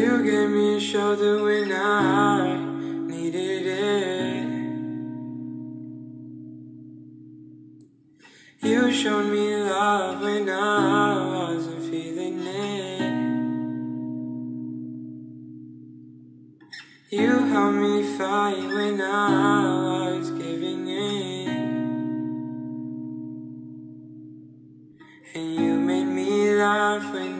You gave me a shoulder when I needed it. You showed me love when I wasn't feeling it. You helped me fight when I was giving in. And you made me laugh when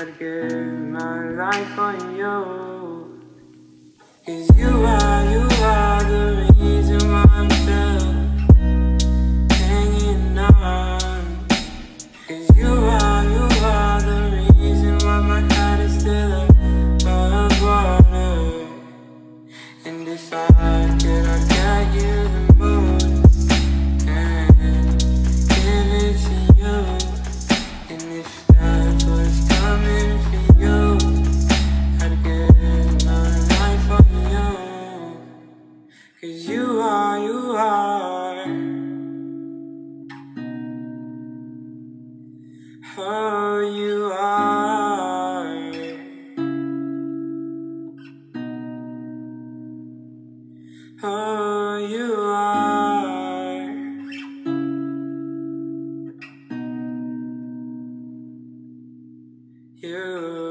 I'd give my life for you. Cause you are, you are the reason why I'm still hanging on. Cause you are, you are the reason why my heart is still above water. And if I You are. You are. You